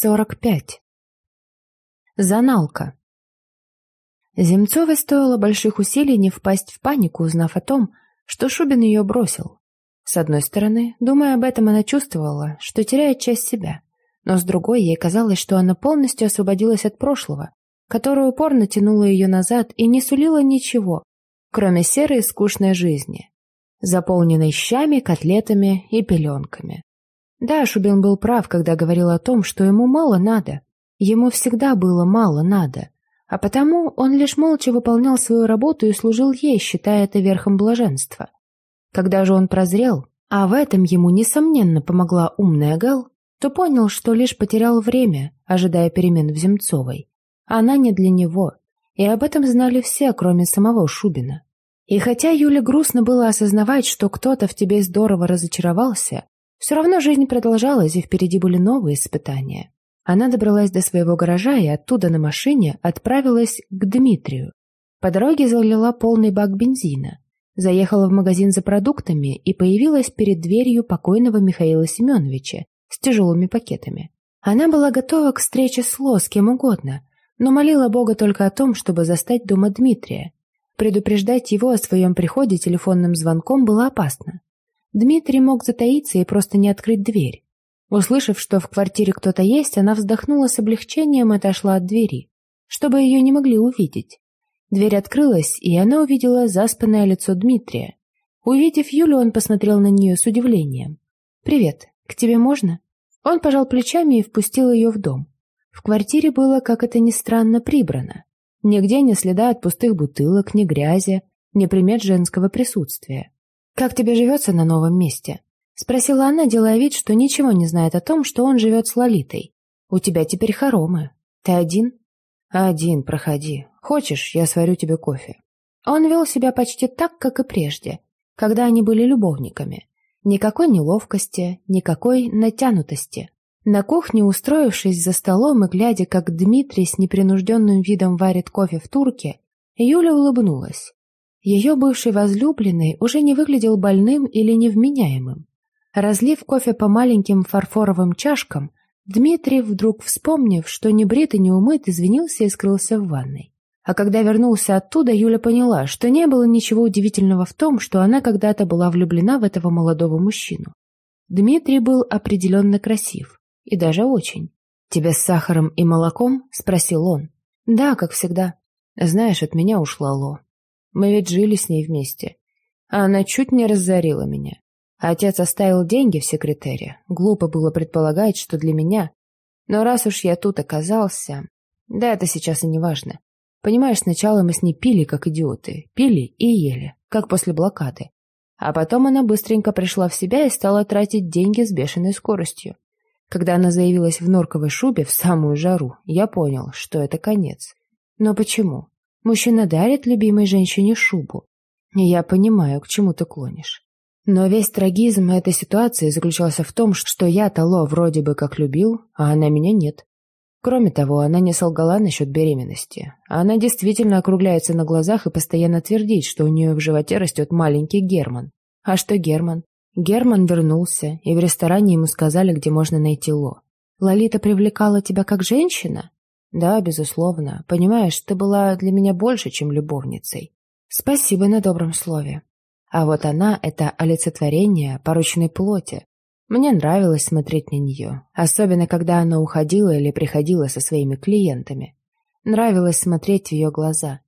45. Заналка. Земцовой стоило больших усилий не впасть в панику, узнав о том, что Шубин ее бросил. С одной стороны, думая об этом, она чувствовала, что теряет часть себя, но с другой ей казалось, что она полностью освободилась от прошлого, которое упорно тянуло ее назад и не сулило ничего, кроме серой скучной жизни, заполненной щами, котлетами и пеленками. Да, Шубин был прав, когда говорил о том, что ему мало надо. Ему всегда было мало надо. А потому он лишь молча выполнял свою работу и служил ей, считая это верхом блаженства. Когда же он прозрел, а в этом ему, несомненно, помогла умная Гал, то понял, что лишь потерял время, ожидая перемен в Земцовой. Она не для него, и об этом знали все, кроме самого Шубина. И хотя Юле грустно было осознавать, что кто-то в тебе здорово разочаровался, все равно жизнь продолжалась, и впереди были новые испытания. Она добралась до своего гаража и оттуда на машине отправилась к Дмитрию. По дороге залила полный бак бензина, заехала в магазин за продуктами и появилась перед дверью покойного Михаила Семеновича с тяжелыми пакетами. Она была готова к встрече с Ло с кем угодно, но молила Бога только о том, чтобы застать дома Дмитрия. Предупреждать его о своем приходе телефонным звонком было опасно. Дмитрий мог затаиться и просто не открыть дверь. Услышав, что в квартире кто-то есть, она вздохнула с облегчением и отошла от двери, чтобы ее не могли увидеть. Дверь открылась, и она увидела заспанное лицо Дмитрия. Увидев Юлю, он посмотрел на нее с удивлением. «Привет, к тебе можно?» Он пожал плечами и впустил ее в дом. В квартире было, как это ни странно, прибрано. Нигде ни следа от пустых бутылок, ни грязи, ни примет женского присутствия. «Как тебе живется на новом месте?» — спросила она, делая вид, что ничего не знает о том, что он живет с Лолитой. «У тебя теперь хоромы. Ты один?» «Один, проходи. Хочешь, я сварю тебе кофе». Он вел себя почти так, как и прежде, когда они были любовниками. Никакой неловкости, никакой натянутости. На кухне, устроившись за столом и глядя, как Дмитрий с непринужденным видом варит кофе в турке, Юля улыбнулась. Ее бывший возлюбленный уже не выглядел больным или невменяемым. Разлив кофе по маленьким фарфоровым чашкам, Дмитрий, вдруг вспомнив, что не брит и не умыт, извинился и скрылся в ванной. А когда вернулся оттуда, Юля поняла, что не было ничего удивительного в том, что она когда-то была влюблена в этого молодого мужчину. Дмитрий был определенно красив. И даже очень. «Тебе с сахаром и молоком?» — спросил он. «Да, как всегда. Знаешь, от меня ушла Ло. Мы ведь жили с ней вместе. А она чуть не разорила меня. Отец оставил деньги в секретаре. Глупо было предполагать, что для меня. Но раз уж я тут оказался... Да, это сейчас и не важно. Понимаешь, сначала мы с ней пили, как идиоты. Пили и ели, как после блокады. А потом она быстренько пришла в себя и стала тратить деньги с бешеной скоростью. Когда она заявилась в норковой шубе в самую жару, я понял, что это конец. Но почему? Мужчина дарит любимой женщине шубу. Я понимаю, к чему ты клонишь. Но весь трагизм этой ситуации заключался в том, что я Тало вроде бы как любил, а она меня нет. Кроме того, она не солгала насчет беременности. Она действительно округляется на глазах и постоянно твердит, что у нее в животе растет маленький Герман. А что Герман? Герман вернулся, и в ресторане ему сказали, где можно найти Ло. «Лолита привлекала тебя как женщина?» Да, безусловно. Понимаешь, ты была для меня больше, чем любовницей. Спасибо на добром слове. А вот она — это олицетворение порочной плоти. Мне нравилось смотреть на нее, особенно когда она уходила или приходила со своими клиентами. Нравилось смотреть в ее глаза.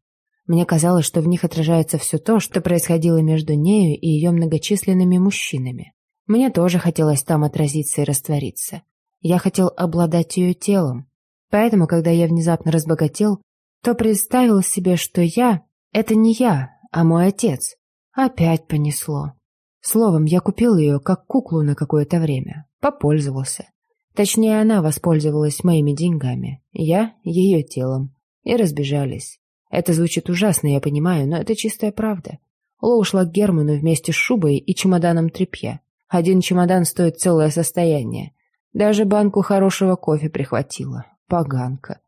Мне казалось, что в них отражается все то, что происходило между нею и ее многочисленными мужчинами. Мне тоже хотелось там отразиться и раствориться. Я хотел обладать ее телом, Поэтому, когда я внезапно разбогател, то представил себе, что я — это не я, а мой отец. Опять понесло. Словом, я купил ее как куклу на какое-то время. Попользовался. Точнее, она воспользовалась моими деньгами, я — ее телом. И разбежались. Это звучит ужасно, я понимаю, но это чистая правда. Ло ушла к Герману вместе с шубой и чемоданом тряпья. Один чемодан стоит целое состояние. Даже банку хорошего кофе прихватила. Поганка.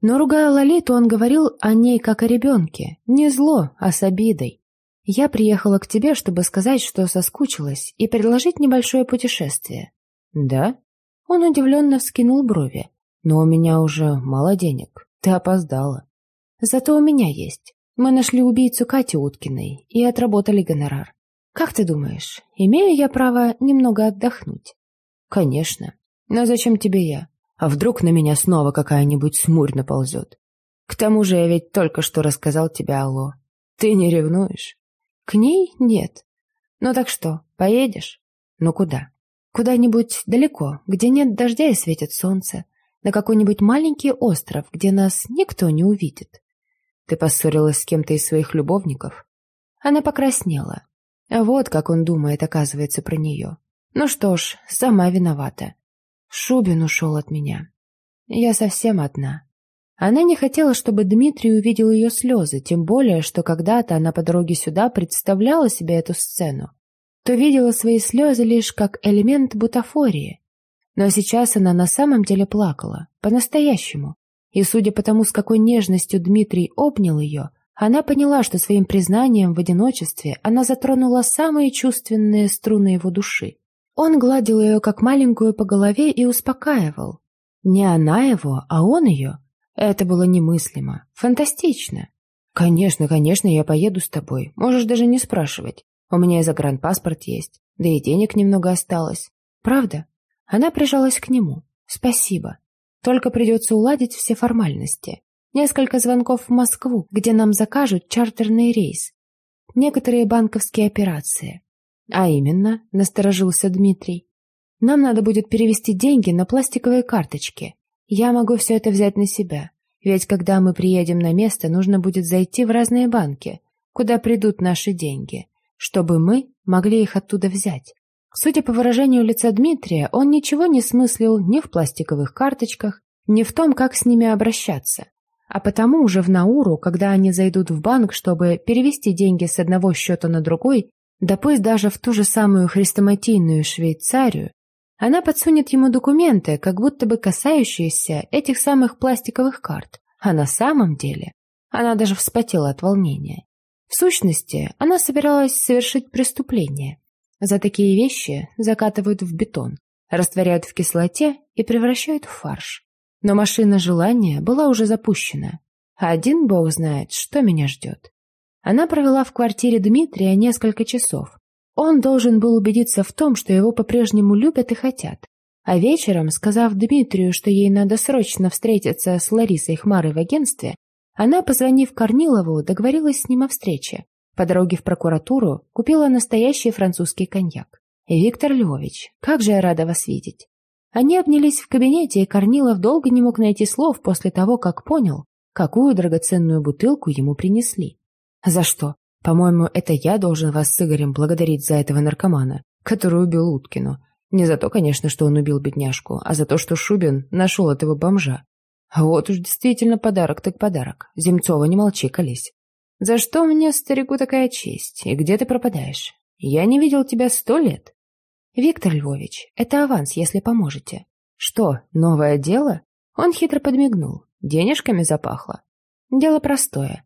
Но, ругая Лолиту, он говорил о ней как о ребенке. Не зло, а с обидой. Я приехала к тебе, чтобы сказать, что соскучилась, и предложить небольшое путешествие. Да? Он удивленно вскинул брови. Но у меня уже мало денег. Ты опоздала. Зато у меня есть. Мы нашли убийцу Кати Уткиной и отработали гонорар. Как ты думаешь, имею я право немного отдохнуть? Конечно. Но зачем тебе я? А вдруг на меня снова какая-нибудь смурь наползет? К тому же я ведь только что рассказал тебе алло. Ты не ревнуешь? К ней нет. Ну так что, поедешь? Ну куда? Куда-нибудь далеко, где нет дождя и светит солнце. На какой-нибудь маленький остров, где нас никто не увидит. Ты поссорилась с кем-то из своих любовников? Она покраснела. Вот как он думает, оказывается, про нее. Ну что ж, сама виновата. Шубин ушел от меня. Я совсем одна. Она не хотела, чтобы Дмитрий увидел ее слезы, тем более, что когда-то она по дороге сюда представляла себе эту сцену, то видела свои слезы лишь как элемент бутафории. Но сейчас она на самом деле плакала, по-настоящему. И судя по тому, с какой нежностью Дмитрий обнял ее, она поняла, что своим признанием в одиночестве она затронула самые чувственные струны его души. Он гладил ее как маленькую по голове и успокаивал. Не она его, а он ее. Это было немыслимо, фантастично. «Конечно, конечно, я поеду с тобой. Можешь даже не спрашивать. У меня и загранпаспорт есть, да и денег немного осталось. Правда?» Она прижалась к нему. «Спасибо. Только придется уладить все формальности. Несколько звонков в Москву, где нам закажут чартерный рейс. Некоторые банковские операции. А именно, насторожился Дмитрий. Нам надо будет перевести деньги на пластиковые карточки. Я могу все это взять на себя. Ведь когда мы приедем на место, нужно будет зайти в разные банки, куда придут наши деньги, чтобы мы могли их оттуда взять. Судя по выражению лица Дмитрия, он ничего не смыслил ни в пластиковых карточках, ни в том, как с ними обращаться. А потому уже в Науру, когда они зайдут в банк, чтобы перевести деньги с одного счета на другой, да пусть даже в ту же самую хрестоматийную Швейцарию, она подсунет ему документы, как будто бы касающиеся этих самых пластиковых карт. А на самом деле она даже вспотела от волнения. В сущности, она собиралась совершить преступление. За такие вещи закатывают в бетон, растворяют в кислоте и превращают в фарш. Но машина желания была уже запущена. Один бог знает, что меня ждет. Она провела в квартире Дмитрия несколько часов. Он должен был убедиться в том, что его по-прежнему любят и хотят. А вечером, сказав Дмитрию, что ей надо срочно встретиться с Ларисой Хмарой в агентстве, она, позвонив Корнилову, договорилась с ним о встрече. По дороге в прокуратуру купила настоящий французский коньяк. «Виктор Львович, как же я рада вас видеть!» Они обнялись в кабинете, и Корнилов долго не мог найти слов после того, как понял, какую драгоценную бутылку ему принесли. «За что? По-моему, это я должен вас с Игорем благодарить за этого наркомана, который убил Уткину. Не за то, конечно, что он убил бедняжку, а за то, что Шубин нашел этого бомжа. Вот уж действительно подарок так подарок. Земцова, не молчи, колись. За что мне, старику, такая честь? И где ты пропадаешь? Я не видел тебя сто лет. «Виктор Львович, это аванс, если поможете». «Что, новое дело?» Он хитро подмигнул. Денежками запахло. «Дело простое.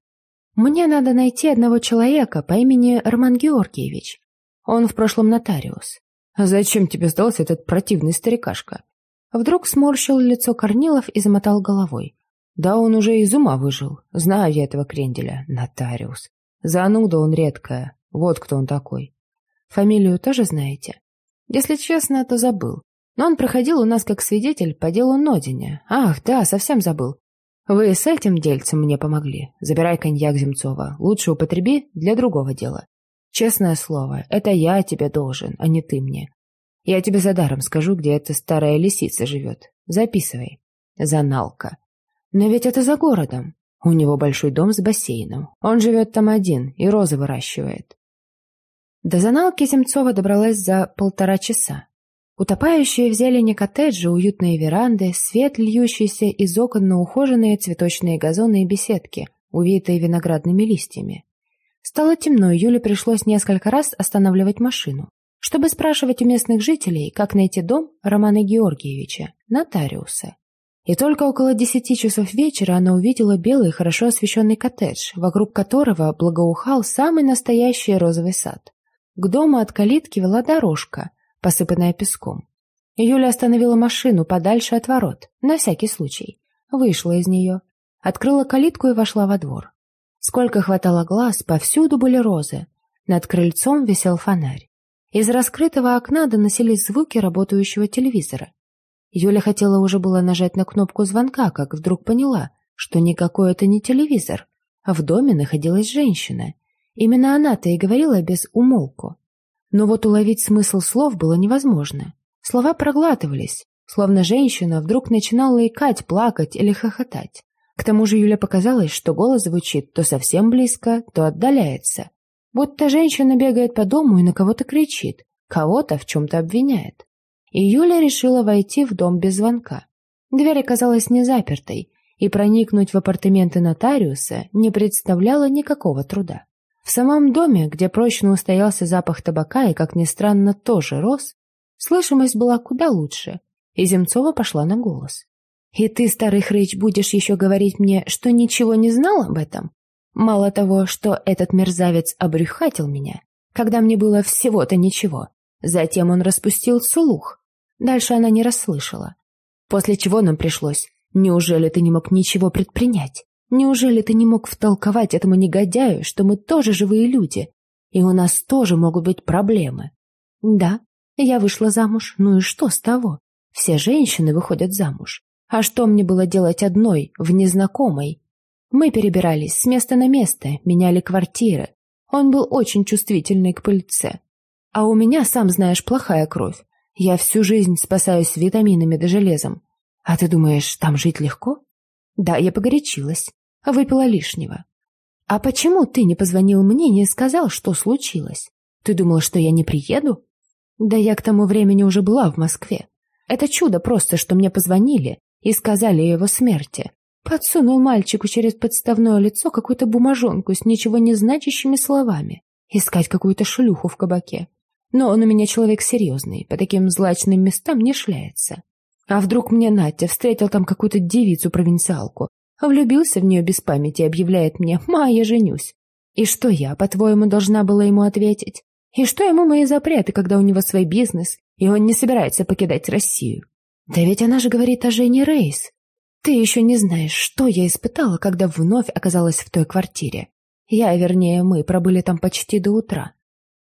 Мне надо найти одного человека по имени Роман Георгиевич. Он в прошлом нотариус. Зачем тебе сдался этот противный старикашка?» Вдруг сморщил лицо Корнилов и замотал головой. «Да он уже из ума выжил. Знаю я этого кренделя. Нотариус. Зануда он редкая. Вот кто он такой. Фамилию тоже знаете?» Если честно, то забыл. Но он проходил у нас как свидетель по делу Нодине. Ах, да, совсем забыл. Вы с этим дельцем мне помогли. Забирай коньяк Земцова. Лучше употреби для другого дела. Честное слово, это я тебе должен, а не ты мне. Я тебе за даром скажу, где эта старая лисица живет. Записывай. Заналка. Но ведь это за городом. У него большой дом с бассейном. Он живет там один и розы выращивает. До заналки Земцова добралась за полтора часа. Утопающие в зелени коттеджи, уютные веранды, свет, льющийся из окон на ухоженные цветочные газоны и беседки, увитые виноградными листьями. Стало темно, и Юле пришлось несколько раз останавливать машину, чтобы спрашивать у местных жителей, как найти дом Романа Георгиевича, нотариуса. И только около десяти часов вечера она увидела белый, хорошо освещенный коттедж, вокруг которого благоухал самый настоящий розовый сад. К дому от калитки вела дорожка, посыпанная песком. Юля остановила машину подальше от ворот, на всякий случай. Вышла из нее, открыла калитку и вошла во двор. Сколько хватало глаз, повсюду были розы. Над крыльцом висел фонарь. Из раскрытого окна доносились звуки работающего телевизора. Юля хотела уже было нажать на кнопку звонка, как вдруг поняла, что никакой это не телевизор, а в доме находилась женщина. Именно она-то и говорила без умолку. Но вот уловить смысл слов было невозможно. Слова проглатывались, словно женщина вдруг начинала икать, плакать или хохотать. К тому же Юля показалось, что голос звучит то совсем близко, то отдаляется. Будто женщина бегает по дому и на кого-то кричит, кого-то в чем-то обвиняет. И Юля решила войти в дом без звонка. Дверь оказалась не запертой, и проникнуть в апартаменты нотариуса не представляло никакого труда. В самом доме, где прочно устоялся запах табака и, как ни странно, тоже рос, слышимость была куда лучше, и Земцова пошла на голос. «И ты, старый хрыч, будешь еще говорить мне, что ничего не знал об этом? Мало того, что этот мерзавец обрюхатил меня, когда мне было всего-то ничего. Затем он распустил слух. Дальше она не расслышала. После чего нам пришлось. Неужели ты не мог ничего предпринять? Неужели ты не мог втолковать этому негодяю, что мы тоже живые люди, и у нас тоже могут быть проблемы? Да, я вышла замуж, ну и что с того? Все женщины выходят замуж. А что мне было делать одной, в незнакомой? Мы перебирались с места на место, меняли квартиры. Он был очень чувствительный к пыльце. А у меня, сам знаешь, плохая кровь. Я всю жизнь спасаюсь витаминами да железом. А ты думаешь, там жить легко? Да, я погорячилась. Выпила лишнего. А почему ты не позвонил мне и не сказал, что случилось? Ты думал, что я не приеду? Да я к тому времени уже была в Москве. Это чудо просто, что мне позвонили и сказали о его смерти. Подсунул мальчику через подставное лицо какую-то бумажонку с ничего не значащими словами. Искать какую-то шлюху в кабаке. Но он у меня человек серьезный, по таким злачным местам не шляется. А вдруг мне Натя встретил там какую-то девицу-провинциалку, влюбился в нее без памяти объявляет мне «Ма, я женюсь». И что я, по-твоему, должна была ему ответить? И что ему мои запреты, когда у него свой бизнес, и он не собирается покидать Россию? Да ведь она же говорит о Жене Рейс. Ты еще не знаешь, что я испытала, когда вновь оказалась в той квартире. Я, вернее, мы пробыли там почти до утра.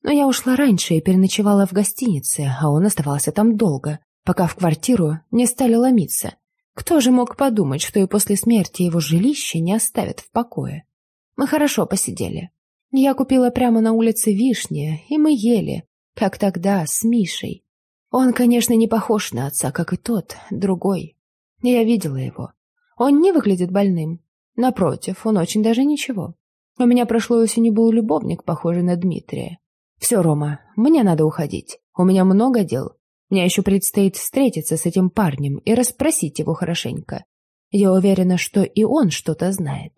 Но я ушла раньше и переночевала в гостинице, а он оставался там долго, пока в квартиру не стали ломиться. Кто же мог подумать, что и после смерти его жилище не оставят в покое? Мы хорошо посидели. Я купила прямо на улице вишни, и мы ели, как тогда, с Мишей. Он, конечно, не похож на отца, как и тот, другой. Я видела его. Он не выглядит больным. Напротив, он очень даже ничего. У меня прошлой осенью был любовник, похожий на Дмитрия. Все, Рома, мне надо уходить. У меня много дел. Мне еще предстоит встретиться с этим парнем и расспросить его хорошенько. Я уверена, что и он что-то знает.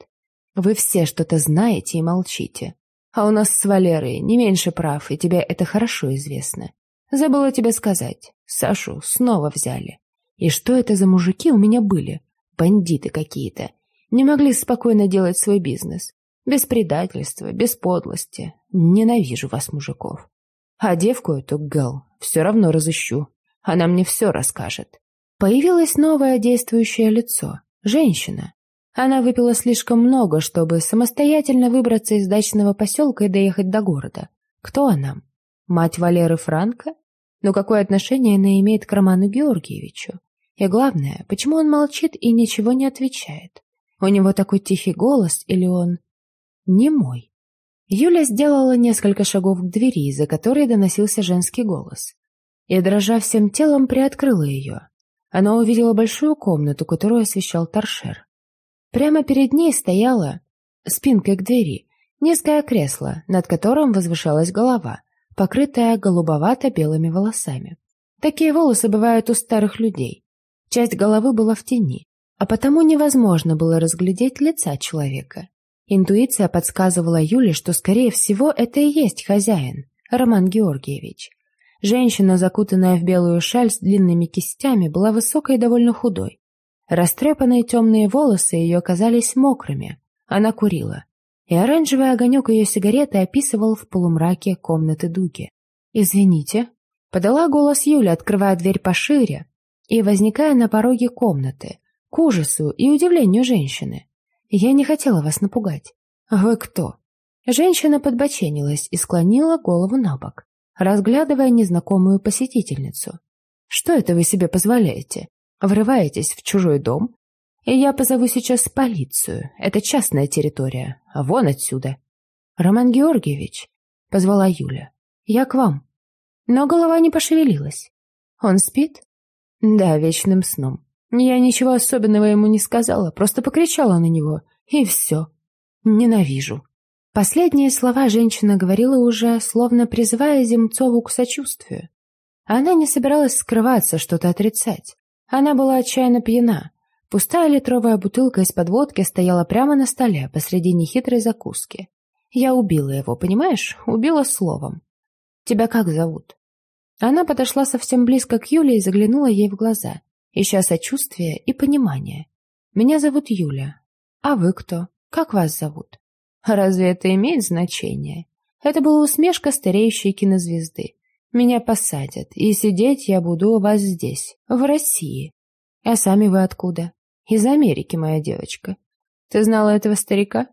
Вы все что-то знаете и молчите. А у нас с Валерой не меньше прав, и тебе это хорошо известно. Забыла тебе сказать. Сашу снова взяли. И что это за мужики у меня были? Бандиты какие-то. Не могли спокойно делать свой бизнес. Без предательства, без подлости. Ненавижу вас, мужиков. А девку эту, Гэл, все равно разыщу. Она мне все расскажет. Появилось новое действующее лицо. Женщина. Она выпила слишком много, чтобы самостоятельно выбраться из дачного поселка и доехать до города. Кто она? Мать Валеры Франка? Но какое отношение она имеет к Роману Георгиевичу? И главное, почему он молчит и ничего не отвечает? У него такой тихий голос или он... не мой? Юля сделала несколько шагов к двери, за которой доносился женский голос. И, дрожа всем телом, приоткрыла ее. Она увидела большую комнату, которую освещал торшер. Прямо перед ней стояла, спинкой к двери, низкое кресло, над которым возвышалась голова, покрытая голубовато-белыми волосами. Такие волосы бывают у старых людей. Часть головы была в тени, а потому невозможно было разглядеть лица человека. Интуиция подсказывала Юле, что, скорее всего, это и есть хозяин, Роман Георгиевич. Женщина, закутанная в белую шаль с длинными кистями, была высокой и довольно худой. Растрепанные темные волосы ее казались мокрыми. Она курила и оранжевый огонек ее сигареты описывал в полумраке комнаты Дуги. «Извините». Подала голос Юля, открывая дверь пошире и возникая на пороге комнаты, к ужасу и удивлению женщины. «Я не хотела вас напугать». «Вы кто?» Женщина подбоченилась и склонила голову на бок, разглядывая незнакомую посетительницу. «Что это вы себе позволяете? Врываетесь в чужой дом? И я позову сейчас полицию. Это частная территория. Вон отсюда». «Роман Георгиевич», — позвала Юля, — «я к вам». Но голова не пошевелилась. «Он спит?» «Да, вечным сном. Я ничего особенного ему не сказала, просто покричала на него. И все. Ненавижу». Последние слова женщина говорила уже, словно призывая Земцову к сочувствию. Она не собиралась скрываться, что-то отрицать. Она была отчаянно пьяна. Пустая литровая бутылка из-под водки стояла прямо на столе посреди нехитрой закуски. Я убила его, понимаешь? Убила словом. Тебя как зовут?» Она подошла совсем близко к Юле и заглянула ей в глаза, ища сочувствия и понимания. «Меня зовут Юля. А вы кто? Как вас зовут?» «Разве это имеет значение?» Это была усмешка стареющей кинозвезды. «Меня посадят, и сидеть я буду у вас здесь, в России. А сами вы откуда?» «Из Америки, моя девочка. Ты знала этого старика?»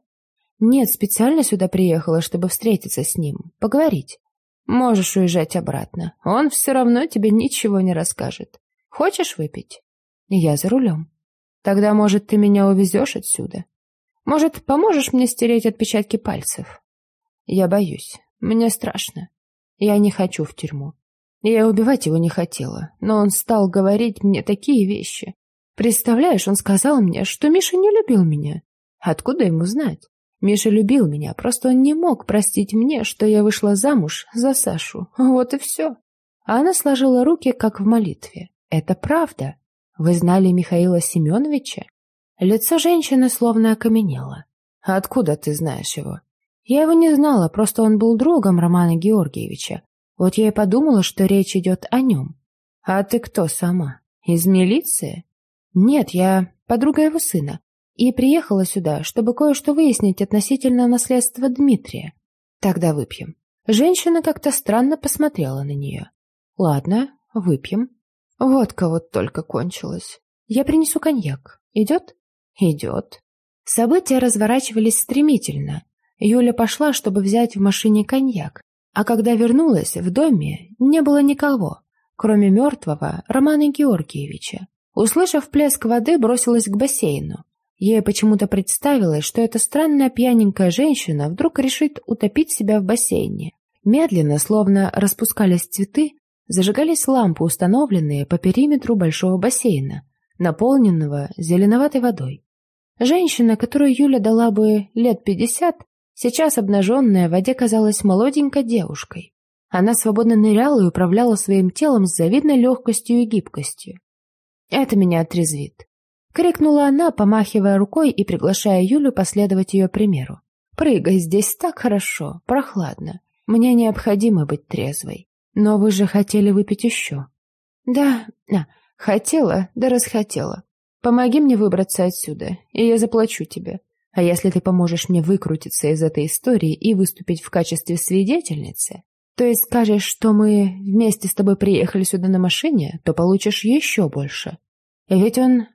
«Нет, специально сюда приехала, чтобы встретиться с ним, поговорить. Можешь уезжать обратно. Он все равно тебе ничего не расскажет. Хочешь выпить? Я за рулем. Тогда, может, ты меня увезешь отсюда? Может, поможешь мне стереть отпечатки пальцев? Я боюсь. Мне страшно. Я не хочу в тюрьму. Я убивать его не хотела, но он стал говорить мне такие вещи. Представляешь, он сказал мне, что Миша не любил меня. Откуда ему знать? Миша любил меня, просто он не мог простить мне, что я вышла замуж за Сашу. Вот и все. А она сложила руки, как в молитве. Это правда. Вы знали Михаила Семеновича? Лицо женщины словно окаменело. Откуда ты знаешь его? Я его не знала, просто он был другом Романа Георгиевича. Вот я и подумала, что речь идет о нем. А ты кто сама? Из милиции? Нет, я подруга его сына и приехала сюда, чтобы кое-что выяснить относительно наследства Дмитрия. Тогда выпьем. Женщина как-то странно посмотрела на нее. Ладно, выпьем. Водка вот только кончилась. Я принесу коньяк. Идет? Идет. События разворачивались стремительно. Юля пошла, чтобы взять в машине коньяк, а когда вернулась, в доме не было никого, кроме мертвого Романа Георгиевича. Услышав плеск воды, бросилась к бассейну. Ей почему-то представилось, что эта странная пьяненькая женщина вдруг решит утопить себя в бассейне. Медленно, словно распускались цветы, зажигались лампы, установленные по периметру большого бассейна, наполненного зеленоватой водой. Женщина, которую Юля дала бы лет пятьдесят, сейчас обнаженная в воде казалась молоденькой девушкой. Она свободно ныряла и управляла своим телом с завидной легкостью и гибкостью. Это меня отрезвит. Крикнула она, помахивая рукой и приглашая Юлю последовать ее примеру. «Прыгай, здесь так хорошо, прохладно. Мне необходимо быть трезвой. Но вы же хотели выпить еще». «Да, а, хотела, да расхотела. Помоги мне выбраться отсюда, и я заплачу тебе. А если ты поможешь мне выкрутиться из этой истории и выступить в качестве свидетельницы, то есть скажешь, что мы вместе с тобой приехали сюда на машине, то получишь еще больше. Ведь он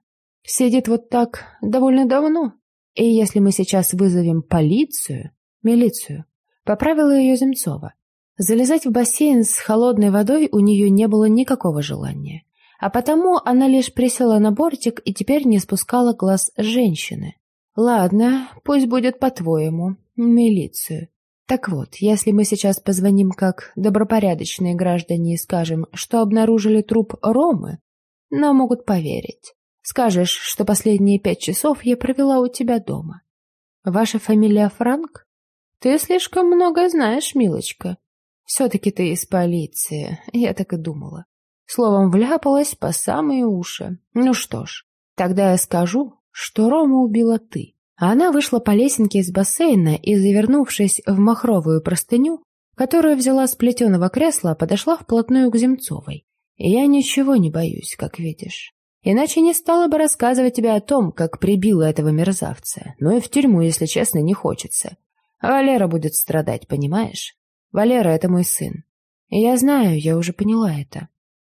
Сидит вот так довольно давно. И если мы сейчас вызовем полицию, милицию, поправила ее Земцова. Залезать в бассейн с холодной водой у нее не было никакого желания. А потому она лишь присела на бортик и теперь не спускала глаз женщины. «Ладно, пусть будет по-твоему. Милицию. Так вот, если мы сейчас позвоним как добропорядочные граждане и скажем, что обнаружили труп Ромы, нам могут поверить. Скажешь, что последние пять часов я провела у тебя дома. Ваша фамилия Франк? Ты слишком много знаешь, милочка. Все-таки ты из полиции, я так и думала. Словом, вляпалась по самые уши. Ну что ж, тогда я скажу, что Рома убила ты. она вышла по лесенке из бассейна и, завернувшись в махровую простыню, которую взяла с плетеного кресла, подошла вплотную к Земцовой. я ничего не боюсь, как видишь. Иначе не стала бы рассказывать тебе о том, как прибила этого мерзавца. Но и в тюрьму, если честно, не хочется. А Валера будет страдать, понимаешь? Валера — это мой сын. Я знаю, я уже поняла это.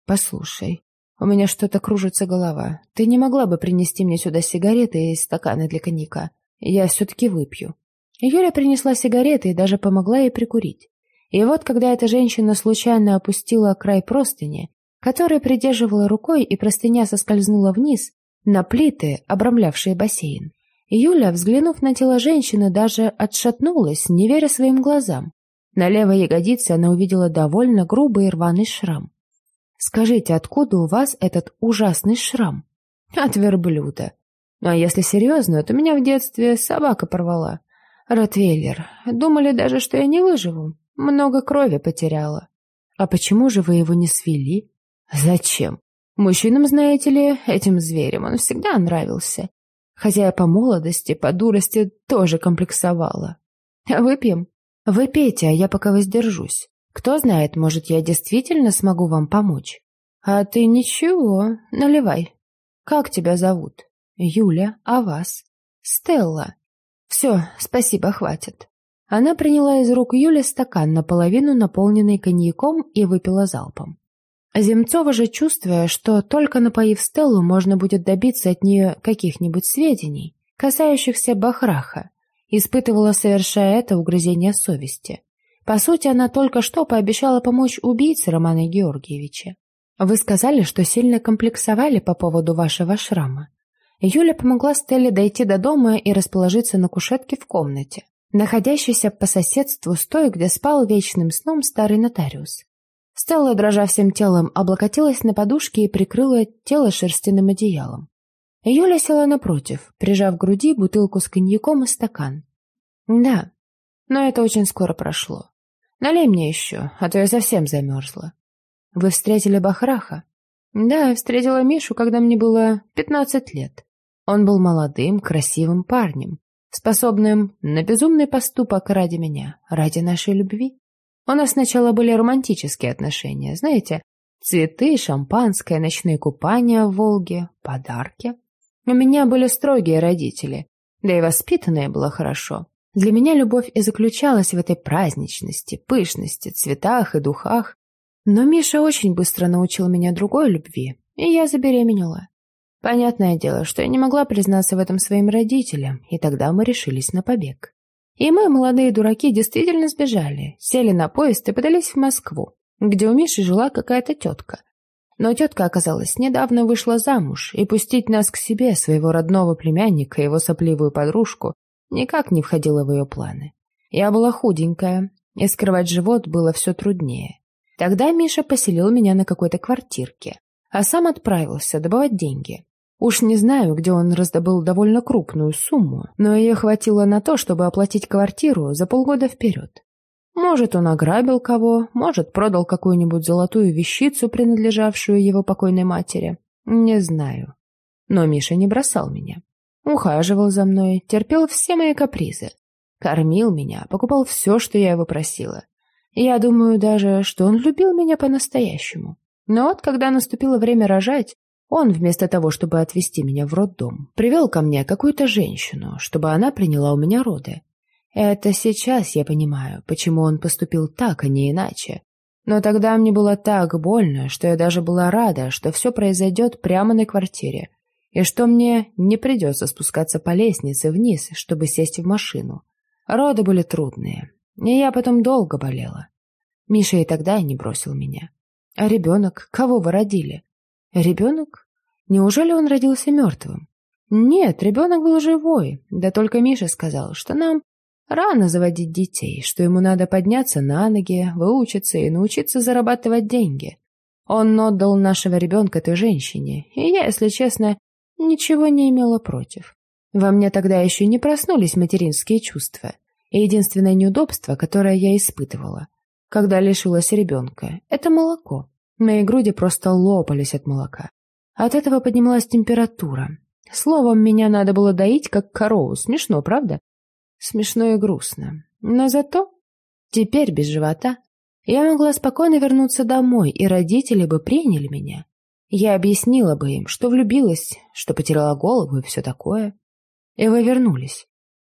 Послушай, у меня что-то кружится голова. Ты не могла бы принести мне сюда сигареты и стаканы для коньяка? Я все-таки выпью. Юля принесла сигареты и даже помогла ей прикурить. И вот, когда эта женщина случайно опустила край простыни, которой придерживала рукой, и простыня соскользнула вниз, на плиты, обрамлявшие бассейн, Юля, взглянув на тело женщины, даже отшатнулась, не веря своим глазам. На левой ягодице она увидела довольно грубый рваный шрам. «Скажите, откуда у вас этот ужасный шрам?» «От верблюда. Ну, а если серьезно, то меня в детстве собака порвала. Ротвейлер. Думали даже, что я не выживу. Много крови потеряла. А почему же вы его не свели? Зачем? Мужчинам, знаете ли, этим зверям он всегда нравился. Хотя я по молодости, по дурости тоже комплексовала. Выпьем? Вы пейте, а я пока воздержусь. Кто знает, может, я действительно смогу вам помочь. А ты ничего, наливай. Как тебя зовут? Юля, а вас? Стелла. Все, спасибо, хватит. Она приняла из рук Юли стакан, наполовину наполненный коньяком, и выпила залпом. Земцова же, чувствуя, что только напоив Стеллу можно будет добиться от нее каких-нибудь сведений, касающихся Бахраха, испытывала, совершая это, угрызение совести. По сути, она только что пообещала помочь убийце Романа Георгиевича. Вы сказали, что сильно комплексовали по поводу вашего шрама. Юля помогла Стелле дойти до дома и расположиться на кушетке в комнате, находящейся по соседству с той, где спал вечным сном старый нотариус. Стелла, дрожа всем телом, облокотилась на подушке и прикрыла тело шерстяным одеялом. Юля села напротив, прижав к груди бутылку с коньяком и стакан. «Да, но это очень скоро прошло. Налей мне еще, а то я совсем замерзла. Вы встретили Бахраха?» «Да, я встретила Мишу, когда мне было пятнадцать лет. Он был молодым, красивым парнем, способным на безумный поступок ради меня, ради нашей любви. У нас сначала были романтические отношения, знаете, цветы, шампанское, ночные купания в Волге, подарки. У меня были строгие родители, да и воспитанная была хорошо. Для меня любовь и заключалась в этой праздничности, пышности, цветах и духах. Но Миша очень быстро научил меня другой любви, и я забеременела. Понятное дело, что я не могла признаться в этом своим родителям, и тогда мы решились на побег. И мы, молодые дураки, действительно сбежали, сели на поезд и подались в Москву, где у Миши жила какая-то тетка. Но тетка, оказалось, недавно вышла замуж, и пустить нас к себе, своего родного племянника и его сопливую подружку, никак не входило в ее планы. Я была худенькая, и скрывать живот было все труднее. Тогда Миша поселил меня на какой-то квартирке, а сам отправился добывать деньги. Уж не знаю, где он раздобыл довольно крупную сумму, но ее хватило на то, чтобы оплатить квартиру за полгода вперед. Может, он ограбил кого, может, продал какую-нибудь золотую вещицу, принадлежавшую его покойной матери. Не знаю. Но Миша не бросал меня. Ухаживал за мной, терпел все мои капризы. Кормил меня, покупал все, что я его просила. Я думаю даже, что он любил меня по-настоящему. Но вот когда наступило время рожать, он, вместо того, чтобы отвезти меня в роддом, привел ко мне какую-то женщину, чтобы она приняла у меня роды. Это сейчас я понимаю, почему он поступил так, а не иначе. Но тогда мне было так больно, что я даже была рада, что все произойдет прямо на квартире, и что мне не придется спускаться по лестнице вниз, чтобы сесть в машину. Роды были трудные, и я потом долго болела. Миша и тогда не бросил меня. А ребенок, кого вы родили? Ребенок? Неужели он родился мертвым? Нет, ребенок был живой, да только Миша сказал, что нам рано заводить детей, что ему надо подняться на ноги, выучиться и научиться зарабатывать деньги. Он отдал нашего ребенка той женщине, и я, если честно, ничего не имела против. Во мне тогда еще не проснулись материнские чувства, и единственное неудобство, которое я испытывала, когда лишилась ребенка, это молоко. Мои груди просто лопались от молока. От этого поднималась температура. Словом, меня надо было доить, как корову. Смешно, правда? Смешно и грустно. Но зато теперь без живота я могла спокойно вернуться домой, и родители бы приняли меня. Я объяснила бы им, что влюбилась, что потеряла голову и все такое. И вы вернулись.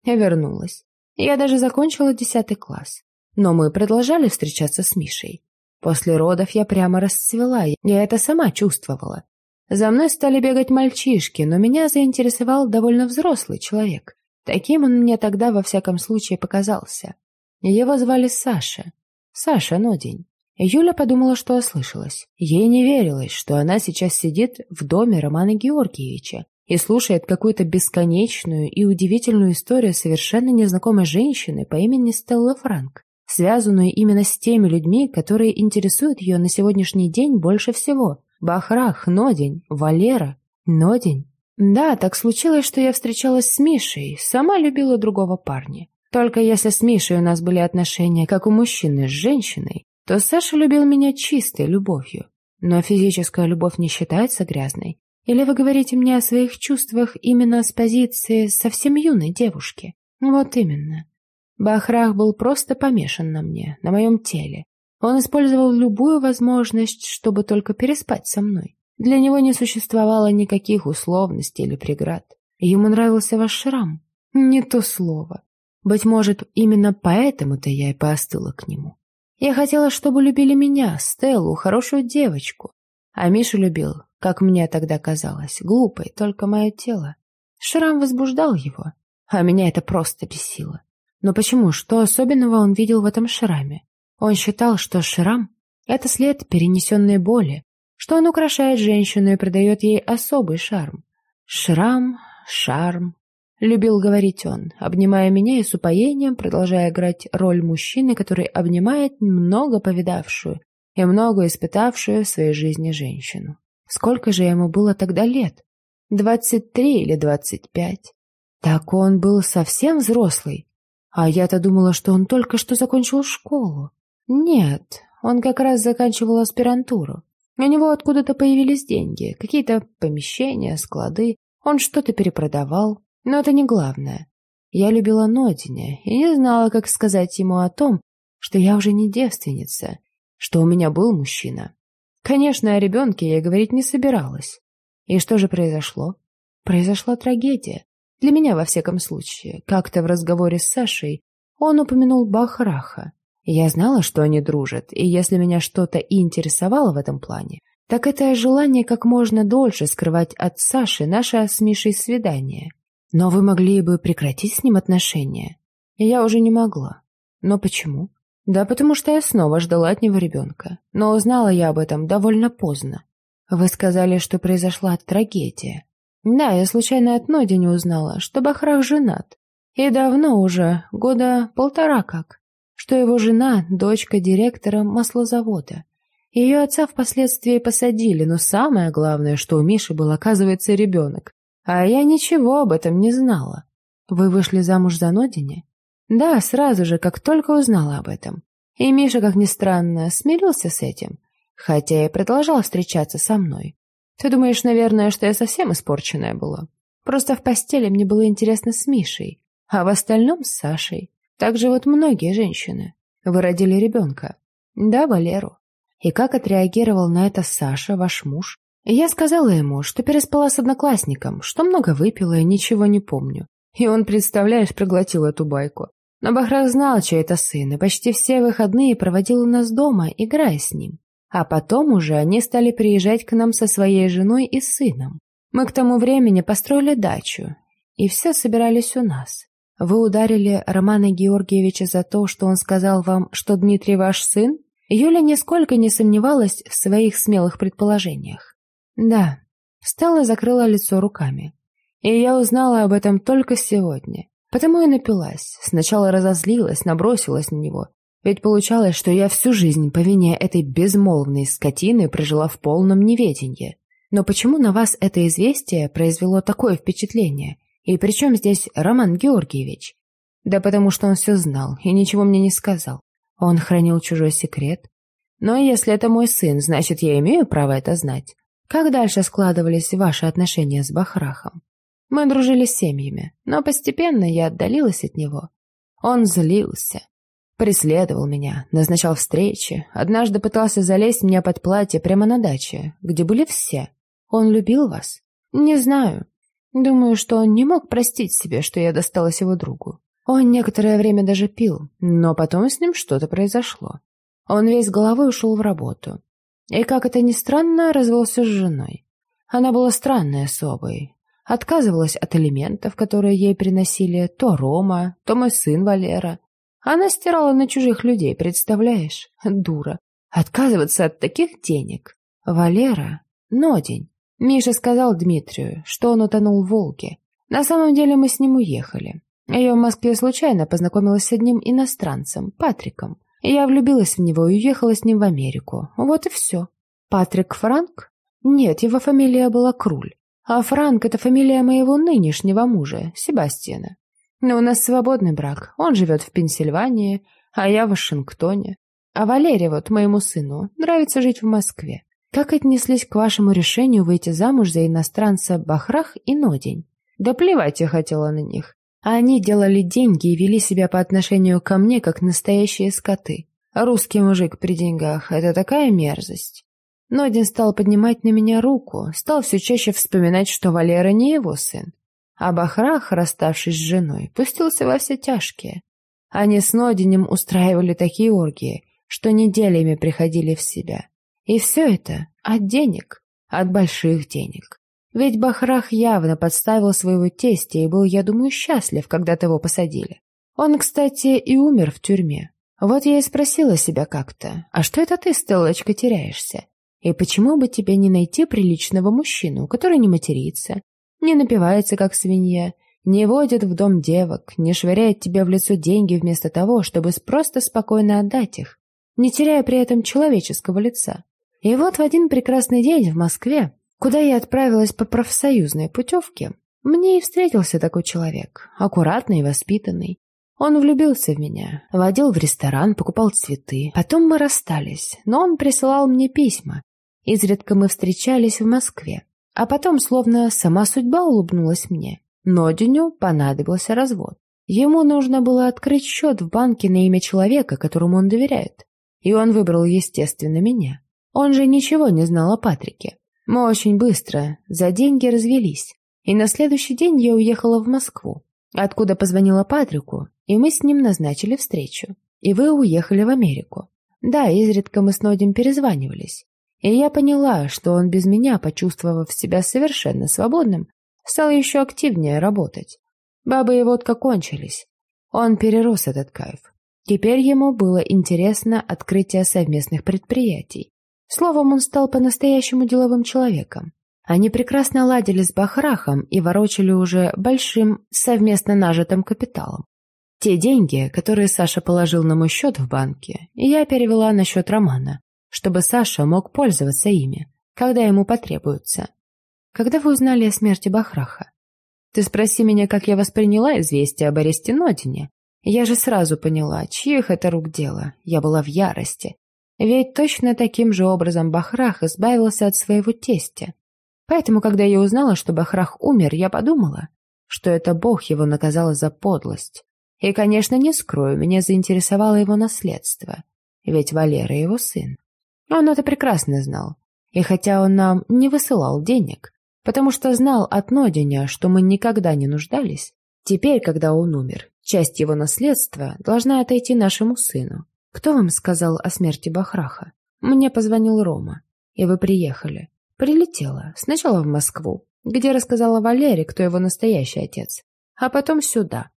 Я вернулась. Я даже закончила десятый класс. Но мы продолжали встречаться с Мишей. После родов я прямо расцвела, я это сама чувствовала. За мной стали бегать мальчишки, но меня заинтересовал довольно взрослый человек. Таким он мне тогда во всяком случае показался. Его звали Саша. Саша Нодень. Юля подумала, что ослышалась. Ей не верилось, что она сейчас сидит в доме Романа Георгиевича и слушает какую-то бесконечную и удивительную историю совершенно незнакомой женщины по имени Стелла Франк, связанную именно с теми людьми, которые интересуют ее на сегодняшний день больше всего. Бахрах, Нодень, Валера, Нодень. Да, так случилось, что я встречалась с Мишей, сама любила другого парня. Только если с Мишей у нас были отношения, как у мужчины с женщиной, то Саша любил меня чистой любовью. Но физическая любовь не считается грязной, или вы говорите мне о своих чувствах именно с позиции совсем юной девушки? Вот именно. Бахрах был просто помешан на мне, на моем теле. Он использовал любую возможность, чтобы только переспать со мной. Для него не существовало никаких условностей или преград. Ему нравился ваш шрам. Не то слово. Быть может, именно поэтому-то я и поостыла к нему. Я хотела, чтобы любили меня, Стеллу, хорошую девочку. А Миша любил как мне тогда казалось, глупой, только мое тело. Шрам возбуждал его, а меня это просто бесило. Но почему, что особенного он видел в этом шраме? Он считал, что шрам — это след перенесенной боли, что он украшает женщину и придает ей особый шарм. Шрам, шарм, любил говорить он, обнимая меня и с упоением продолжая играть роль мужчины, который обнимает много повидавшую и много испытавшую в своей жизни женщину. Сколько же ему было тогда лет? Двадцать три или двадцать пять? Так он был совсем взрослый. А я-то думала, что он только что закончил школу. Нет, он как раз заканчивал аспирантуру. У него откуда-то появились деньги, какие-то помещения, склады. Он что-то перепродавал, но это не главное. Я любила Нодиня и не знала, как сказать ему о том, что я уже не девственница, что у меня был мужчина. Конечно, о ребенке я говорить не собиралась. И что же произошло? Произошла трагедия. Для меня, во всяком случае. Как-то в разговоре с Сашей он упомянул Бахраха. Я знала, что они дружат, и если меня что-то и интересовало в этом плане, так это желание как можно дольше скрывать от Саши наше с Мишей свидание. Но вы могли бы прекратить с ним отношения. Я уже не могла. Но почему? Да потому что я снова ждала от него ребенка. Но узнала я об этом довольно поздно. Вы сказали, что произошла трагедия. Да, я случайно от Ноди не узнала, что Бахрах женат. И давно уже, года полтора как. Что его жена – дочка директора маслозавода. Ее отца впоследствии посадили, но самое главное, что у Миши был, оказывается, ребенок. А я ничего об этом не знала. Вы вышли замуж за Нодине? Да, сразу же, как только узнала об этом. И Миша, как ни странно, смирился с этим, хотя и продолжал встречаться со мной. Ты думаешь, наверное, что я совсем испорченная была? Просто в постели мне было интересно с Мишей, а в остальном с Сашей. Так живут многие женщины. Вы родили ребенка. Да, Валеру. И как отреагировал на это Саша, ваш муж? Я сказала ему, что переспала с одноклассником, что много выпила и ничего не помню. И он, представляешь, проглотил эту байку. Но Бахрах знал, чей это сын, и почти все выходные проводил у нас дома, играя с ним. А потом уже они стали приезжать к нам со своей женой и сыном. Мы к тому времени построили дачу, и все собирались у нас. Вы ударили Романа Георгиевича за то, что он сказал вам, что Дмитрий ваш сын? Юля нисколько не сомневалась в своих смелых предположениях. Да, Стелла закрыла лицо руками. И я узнала об этом только сегодня. Потому и напилась. Сначала разозлилась, набросилась на него. Ведь получалось, что я всю жизнь по вине этой безмолвной скотины прожила в полном неведении. Но почему на вас это известие произвело такое впечатление? И при чем здесь Роман Георгиевич? Да потому что он все знал и ничего мне не сказал. Он хранил чужой секрет. Но если это мой сын, значит, я имею право это знать. Как дальше складывались ваши отношения с Бахрахом? Мы дружили с семьями, но постепенно я отдалилась от него. Он злился, преследовал меня, назначал встречи, однажды пытался залезть мне под платье прямо на даче, где были все. Он любил вас? Не знаю. Думаю, что он не мог простить себе, что я досталась его другу. Он некоторое время даже пил, но потом с ним что-то произошло. Он весь головой ушел в работу. И, как это ни странно, развелся с женой. Она была странной особой. Отказывалась от элементов, которые ей приносили то Рома, то мой сын Валера. Она стирала на чужих людей, представляешь? Дура. Отказываться от таких денег. Валера — Нодень. Миша сказал Дмитрию, что он утонул в Волге. На самом деле мы с ним уехали. Я в Москве случайно познакомилась с одним иностранцем, Патриком. Я влюбилась в него и уехала с ним в Америку. Вот и все. Патрик Франк? Нет, его фамилия была Круль. А Франк — это фамилия моего нынешнего мужа, Себастьяна. Но у нас свободный брак. Он живет в Пенсильвании, а я в Вашингтоне. А Валерия вот, моему сыну, нравится жить в Москве. Как отнеслись к вашему решению выйти замуж за иностранца Бахрах и Нодень? Да плевать я хотела на них. А они делали деньги и вели себя по отношению ко мне, как настоящие скоты. Русский мужик при деньгах — это такая мерзость. Нодин стал поднимать на меня руку, стал все чаще вспоминать, что Валера не его сын. А Бахрах, расставшись с женой, пустился во все тяжкие. Они с Нодинем устраивали такие оргии, что неделями приходили в себя. И все это от денег, от больших денег. Ведь Бахрах явно подставил своего тестя и был, я думаю, счастлив, когда того посадили. Он, кстати, и умер в тюрьме. Вот я и спросила себя как-то, а что это ты, Стеллочка, теряешься? И почему бы тебе не найти приличного мужчину, который не матерится, не напивается, как свинья, не водит в дом девок, не швыряет тебе в лицо деньги вместо того, чтобы просто спокойно отдать их, не теряя при этом человеческого лица? И вот в один прекрасный день в Москве, куда я отправилась по профсоюзной путевке, мне и встретился такой человек, аккуратный и воспитанный. Он влюбился в меня, водил в ресторан, покупал цветы. Потом мы расстались, но он присылал мне письма. Изредка мы встречались в Москве. А потом, словно сама судьба улыбнулась мне. Но Дюню понадобился развод. Ему нужно было открыть счет в банке на имя человека, которому он доверяет. И он выбрал, естественно, меня. Он же ничего не знал о Патрике. Мы очень быстро за деньги развелись. И на следующий день я уехала в Москву, откуда позвонила Патрику, и мы с ним назначили встречу. И вы уехали в Америку. Да, изредка мы с Нодем перезванивались. И я поняла, что он без меня, почувствовав себя совершенно свободным, стал еще активнее работать. Бабы и водка кончились. Он перерос этот кайф. Теперь ему было интересно открытие совместных предприятий. Словом, он стал по-настоящему деловым человеком. Они прекрасно ладили с Бахрахом и ворочали уже большим совместно нажитым капиталом. Те деньги, которые Саша положил на мой счет в банке, я перевела на счет Романа, чтобы Саша мог пользоваться ими, когда ему потребуется. Когда вы узнали о смерти Бахраха? Ты спроси меня, как я восприняла известие об аресте Нотине. Я же сразу поняла, чьих это рук дело. Я была в ярости. Ведь точно таким же образом Бахрах избавился от своего тестя. Поэтому, когда я узнала, что Бахрах умер, я подумала, что это Бог его наказал за подлость. И, конечно, не скрою, меня заинтересовало его наследство. Ведь Валера его сын. Он это прекрасно знал. И хотя он нам не высылал денег, потому что знал от Нодиня, что мы никогда не нуждались, теперь, когда он умер, часть его наследства должна отойти нашему сыну. «Кто вам сказал о смерти Бахраха?» «Мне позвонил Рома, и вы приехали. Прилетела. Сначала в Москву, где рассказала Валере, кто его настоящий отец, а потом сюда.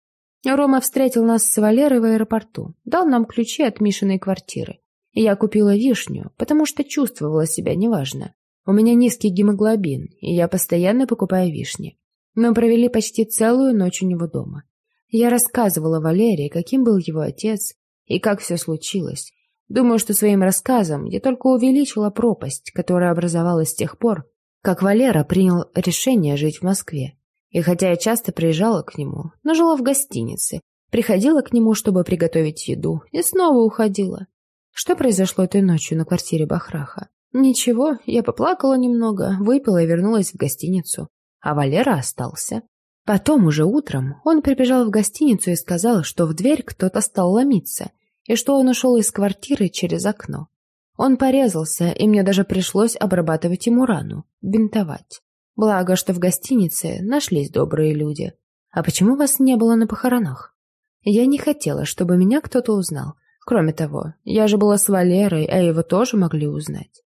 Рома встретил нас с Валерой в аэропорту, дал нам ключи от Мишиной квартиры. Я купила вишню, потому что чувствовала себя неважно. У меня низкий гемоглобин, и я постоянно покупаю вишни. Мы провели почти целую ночь у него дома. Я рассказывала Валерии, каким был его отец, и как все случилось. Думаю, что своим рассказом я только увеличила пропасть, которая образовалась с тех пор, как Валера принял решение жить в Москве. И хотя я часто приезжала к нему, но жила в гостинице, приходила к нему, чтобы приготовить еду, и снова уходила. Что произошло этой ночью на квартире Бахраха? Ничего, я поплакала немного, выпила и вернулась в гостиницу. А Валера остался. Потом, уже утром, он прибежал в гостиницу и сказал, что в дверь кто-то стал ломиться, и что он ушел из квартиры через окно. Он порезался, и мне даже пришлось обрабатывать ему рану, бинтовать. Благо, что в гостинице нашлись добрые люди. А почему вас не было на похоронах? Я не хотела, чтобы меня кто-то узнал. Кроме того, я же была с Валерой, а его тоже могли узнать.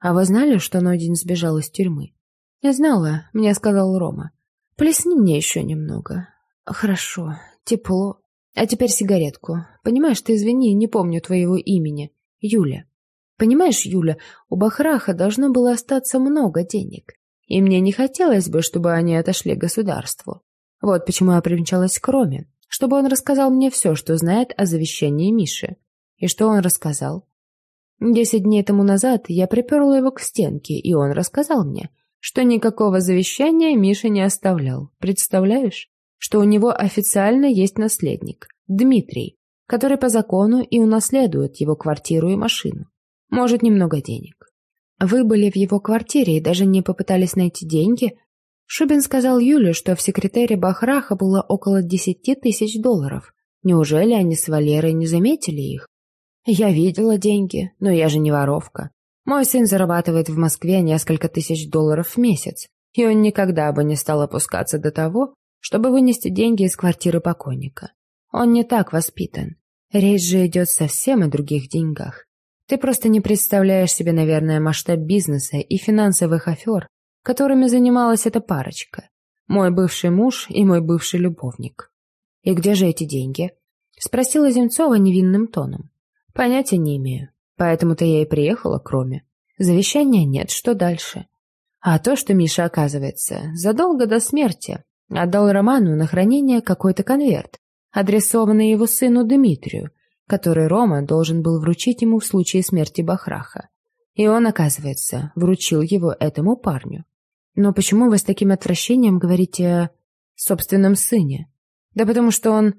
А вы знали, что Нодин сбежал из тюрьмы? Я знала, мне сказал Рома. Плесни мне еще немного. Хорошо, тепло. А теперь сигаретку. Понимаешь, ты извини, не помню твоего имени. Юля. Понимаешь, Юля, у Бахраха должно было остаться много денег. И мне не хотелось бы, чтобы они отошли государству. Вот почему я примчалась к Роме, чтобы он рассказал мне все, что знает о завещании Миши. И что он рассказал? Десять дней тому назад я приперла его к стенке, и он рассказал мне, что никакого завещания Миша не оставлял. Представляешь? Что у него официально есть наследник, Дмитрий, который по закону и унаследует его квартиру и машину. Может, немного денег. Вы были в его квартире и даже не попытались найти деньги, Шубин сказал Юле, что в секретаре Бахраха было около десяти тысяч долларов. Неужели они с Валерой не заметили их? Я видела деньги, но я же не воровка. Мой сын зарабатывает в Москве несколько тысяч долларов в месяц, и он никогда бы не стал опускаться до того, чтобы вынести деньги из квартиры покойника. Он не так воспитан. Речь же идет совсем о других деньгах. Ты просто не представляешь себе, наверное, масштаб бизнеса и финансовых афер, которыми занималась эта парочка. Мой бывший муж и мой бывший любовник. «И где же эти деньги?» — спросила Земцова невинным тоном. «Понятия не имею. Поэтому-то я и приехала к Роме. Завещания нет, что дальше?» А то, что Миша, оказывается, задолго до смерти отдал Роману на хранение какой-то конверт, адресованный его сыну Дмитрию, который Рома должен был вручить ему в случае смерти Бахраха. И он, оказывается, вручил его этому парню. Но почему вы с таким отвращением говорите о собственном сыне? Да потому что он...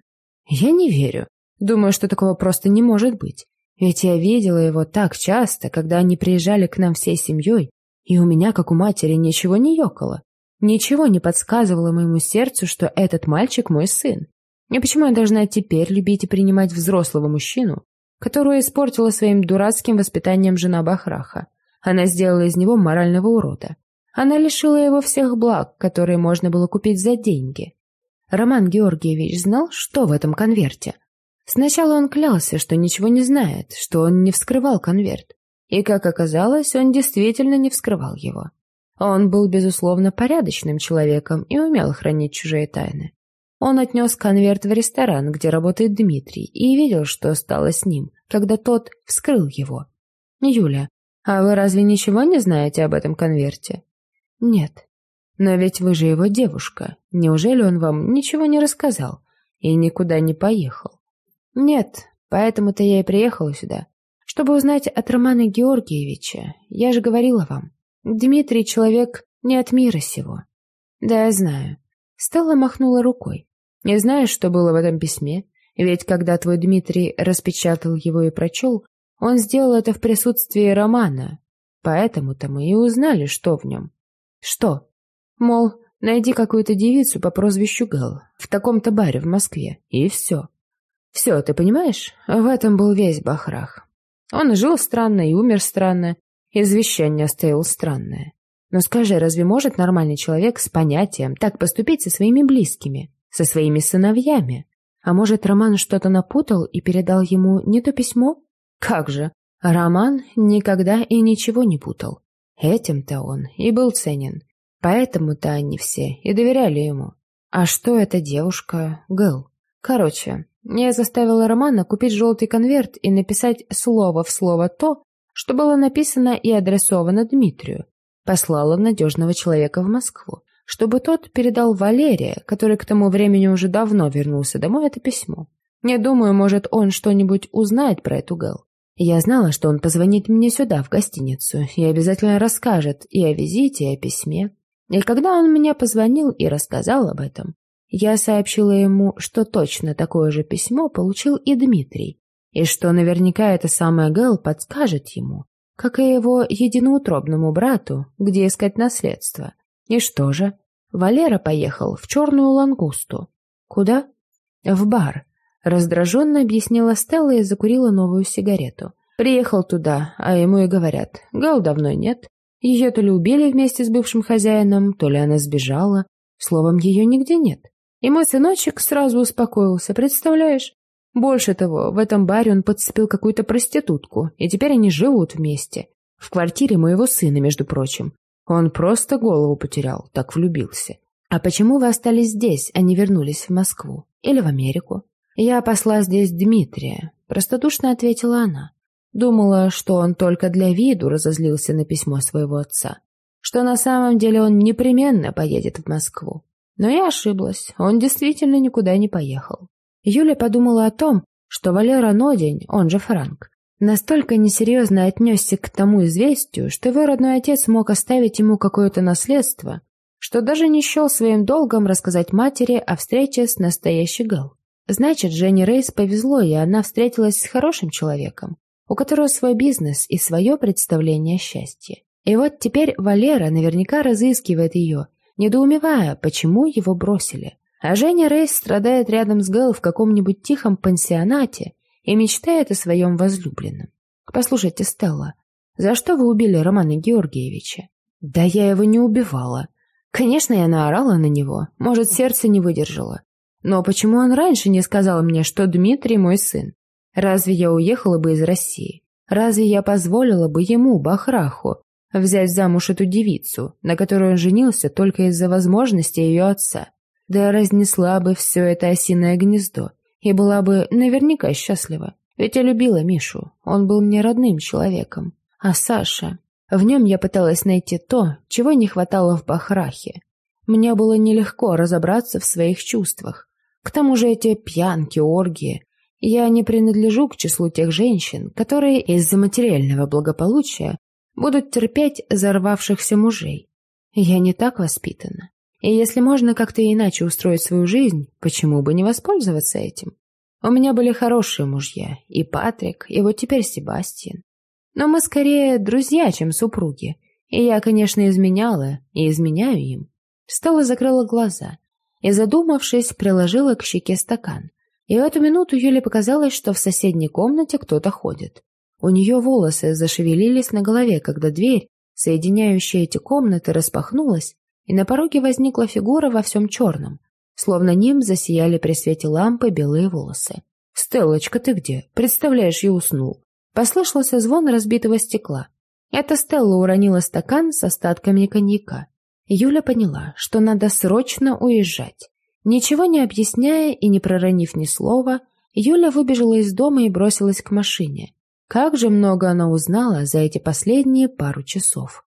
Я не верю. Думаю, что такого просто не может быть. Ведь я видела его так часто, когда они приезжали к нам всей семьей, и у меня, как у матери, ничего не ёкало. Ничего не подсказывало моему сердцу, что этот мальчик мой сын. И почему я должна теперь любить и принимать взрослого мужчину, которую испортила своим дурацким воспитанием жена Бахраха? Она сделала из него морального урода. Она лишила его всех благ, которые можно было купить за деньги. Роман Георгиевич знал, что в этом конверте. Сначала он клялся, что ничего не знает, что он не вскрывал конверт. И, как оказалось, он действительно не вскрывал его. Он был, безусловно, порядочным человеком и умел хранить чужие тайны. Он отнес конверт в ресторан, где работает Дмитрий, и видел, что стало с ним, когда тот вскрыл его. «Юля, а вы разве ничего не знаете об этом конверте?» «Нет. Но ведь вы же его девушка. Неужели он вам ничего не рассказал и никуда не поехал?» «Нет, поэтому-то я и приехала сюда, чтобы узнать от Романа Георгиевича. Я же говорила вам, Дмитрий человек не от мира сего». «Да, я знаю». Стелла махнула рукой. «Не знаешь, что было в этом письме? Ведь когда твой Дмитрий распечатал его и прочел, он сделал это в присутствии Романа. Поэтому-то мы и узнали, что в нем. Что? Мол, найди какую-то девицу по прозвищу Гэл в таком-то баре в Москве, и все. Все, ты понимаешь? В этом был весь Бахрах. Он жил странно и умер странно, и завещание оставил странное. Но скажи, разве может нормальный человек с понятием так поступить со своими близкими, со своими сыновьями? А может, Роман что-то напутал и передал ему не то письмо? Как же, Роман никогда и ничего не путал. Этим-то он и был ценен. Поэтому-то они все и доверяли ему. А что эта девушка Гэл? Короче, я заставила Романа купить желтый конверт и написать слово в слово то, что было написано и адресовано Дмитрию. Послала надежного человека в Москву, чтобы тот передал Валерия, который к тому времени уже давно вернулся домой, это письмо. Не думаю, может, он что-нибудь узнает про эту Гэл. Я знала, что он позвонит мне сюда, в гостиницу, и обязательно расскажет и о визите, и о письме. И когда он мне позвонил и рассказал об этом, я сообщила ему, что точно такое же письмо получил и Дмитрий, и что наверняка эта самая Гэл подскажет ему, как и его единоутробному брату, где искать наследство. И что же? Валера поехал в черную лангусту. Куда? В бар, Раздраженно объяснила Стелла и закурила новую сигарету. Приехал туда, а ему и говорят, Гал давно нет. Ее то ли убили вместе с бывшим хозяином, то ли она сбежала. Словом, ее нигде нет. И мой сыночек сразу успокоился, представляешь? Больше того, в этом баре он подцепил какую-то проститутку, и теперь они живут вместе. В квартире моего сына, между прочим. Он просто голову потерял, так влюбился. А почему вы остались здесь, а не вернулись в Москву? Или в Америку? Я посла здесь Дмитрия, простодушно ответила она. Думала, что он только для виду разозлился на письмо своего отца. Что на самом деле он непременно поедет в Москву. Но я ошиблась, он действительно никуда не поехал. Юля подумала о том, что Валера Нодень, он же Франк, настолько несерьезно отнесся к тому известию, что его родной отец мог оставить ему какое-то наследство, что даже не счел своим долгом рассказать матери о встрече с настоящей Гал. Значит, Жене Рейс повезло, и она встретилась с хорошим человеком, у которого свой бизнес и свое представление о счастье. И вот теперь Валера наверняка разыскивает ее, недоумевая, почему его бросили. А Женя Рейс страдает рядом с Гэл в каком-нибудь тихом пансионате и мечтает о своем возлюбленном. Послушайте, Стелла, за что вы убили Романа Георгиевича? Да я его не убивала. Конечно, я наорала на него, может, сердце не выдержало. Но почему он раньше не сказал мне, что Дмитрий мой сын? Разве я уехала бы из России? Разве я позволила бы ему, Бахраху, взять замуж эту девицу, на которую он женился только из-за возможности ее отца? Да разнесла бы все это осиное гнездо и была бы наверняка счастлива. Ведь я любила Мишу, он был мне родным человеком. А Саша... В нем я пыталась найти то, чего не хватало в Бахрахе. Мне было нелегко разобраться в своих чувствах. К тому же эти пьянки, оргии. Я не принадлежу к числу тех женщин, которые из-за материального благополучия будут терпеть взорвавшихся мужей. Я не так воспитана. И если можно как-то иначе устроить свою жизнь, почему бы не воспользоваться этим? У меня были хорошие мужья, и Патрик, и вот теперь Себастьян. Но мы скорее друзья, чем супруги. И я, конечно, изменяла, и изменяю им. Стелла закрыла глаза и, задумавшись, приложила к щеке стакан. И в эту минуту Юле показалось, что в соседней комнате кто-то ходит. У нее волосы зашевелились на голове, когда дверь, соединяющая эти комнаты, распахнулась, и на пороге возникла фигура во всем черном, словно ним засияли при свете лампы белые волосы. «Стеллочка, ты где? Представляешь, я уснул». Послышался звон разбитого стекла. Это Стелла уронила стакан с остатками коньяка. Юля поняла, что надо срочно уезжать. Ничего не объясняя и не проронив ни слова, Юля выбежала из дома и бросилась к машине. Как же много она узнала за эти последние пару часов.